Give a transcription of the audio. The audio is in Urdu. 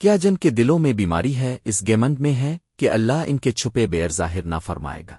کیا جن کے دلوں میں بیماری ہے، اس گیمنڈ میں ہے کہ اللہ ان کے چھپے بیر ظاہر نہ فرمائے گا۔